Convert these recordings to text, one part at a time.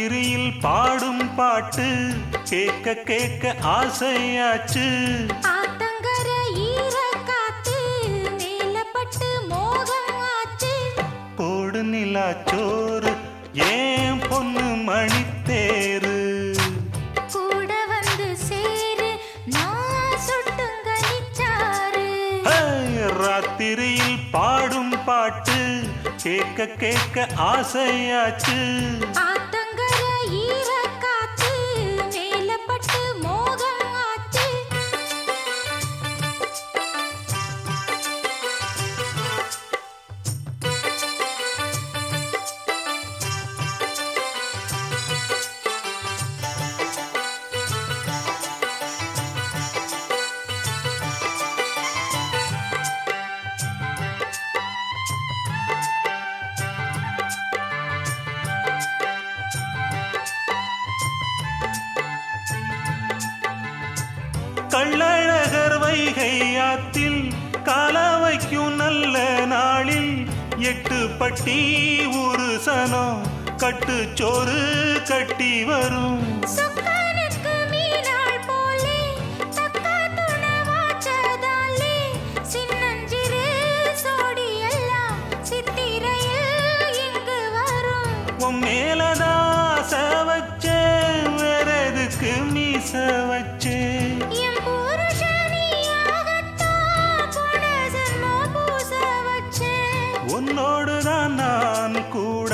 ராத்திரியில் பாடும் பாட்டு கேட்க கேட்க ஆசையாச்சு. போடு நிலாச்சோறு ஏன் பொண்ணு மணித்தேரு கூட வந்து சேரு ராத்திரியில் பாடும் பாட்டு கேட்க கேட்க ஆசையாச்சு. கள்ளழகர் வைகை ஆத்தில் கால வைக்கும் நல்ல நாளில் எட்டு பட்டி ஒரு சனம் கட்டுச்சோறு கட்டி வரும். சொக்கனுக்கு மீனாள் போலே தக்கா துணவாச்சதாலே சின்னஞ்சிறு தான் நான் கூட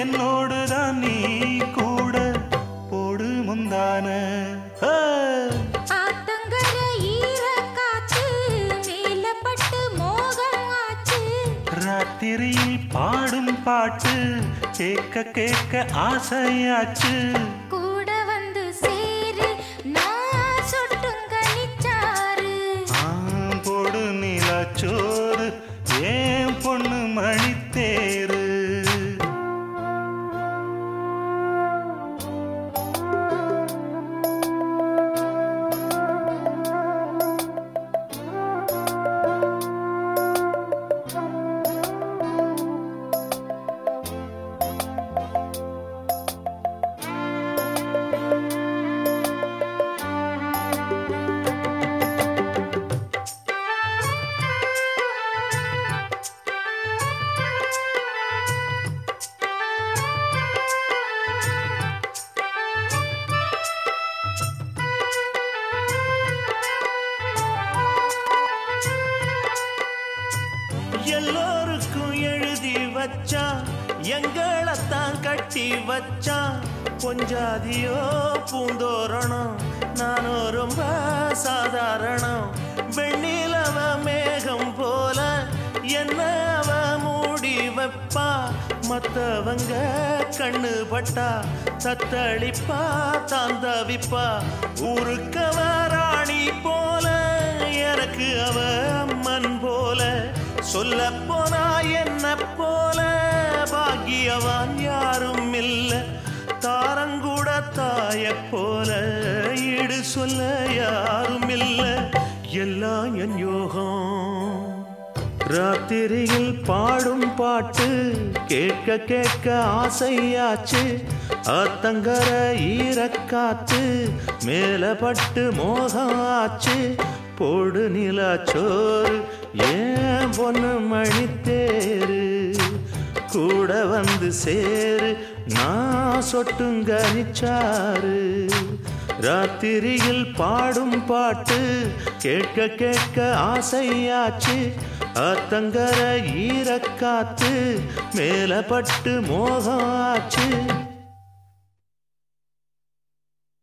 என்னோடு தான் நீ கூட. போடு முந்தான. ராத்திரியில் பாடும் பாட்டு கேட்க கேட்க ஆசையாச்சு. கூட வந்து சேரு நான் சுட்டுங்க நிச்சாரு ஆம், போடு நிலாச்சோறு ஏன் எல்லோருக்கும் எழுதி வச்சான் எங்களைத்தான் கட்டி வச்சான் கொஞ்சாதியோ பூந்தோரணம். நானும் ரொம்ப சாதாரணம். வெண்ணிலவ மேகம் போல என்ன அவ மூடி வைப்பா? மத்தவங்க கண்ணு பட்டா தத்தளிப்பா தாந்தவிப்பா ஊருக்கவ ராணி போல எனக்கு அவ அம்மன் போல சொல்ல போனா என்ன போல? பாக்கியவான் யாரும் இல்ல. தாரங்கூட தாய போல ஈடு சொல்ல யாரும் இல்ல. எல்லாம் என் யோகம். ராத்திரியில் பாடும் பாட்டு கேட்க கேட்க ஆசையாச்சு. ஆத்தங்கர ஈரக்காத்து மேலப்பட்டு பட்டு மோகம் ஆச்சு போடு நிலாச்சோறு ஏன் பொண்ணு மணித்தேரு? கூட வந்து சேரு. நான் சொட்டுங்க நிச்சாரு ராத்திரியில் பாடும் பாட்டு கேட்க கேட்க ஆசையாச்சு. ஆத்தங்கர ஈரக்காத்து மேலப்பட்டு பட்டு மோகம் ஆச்சு.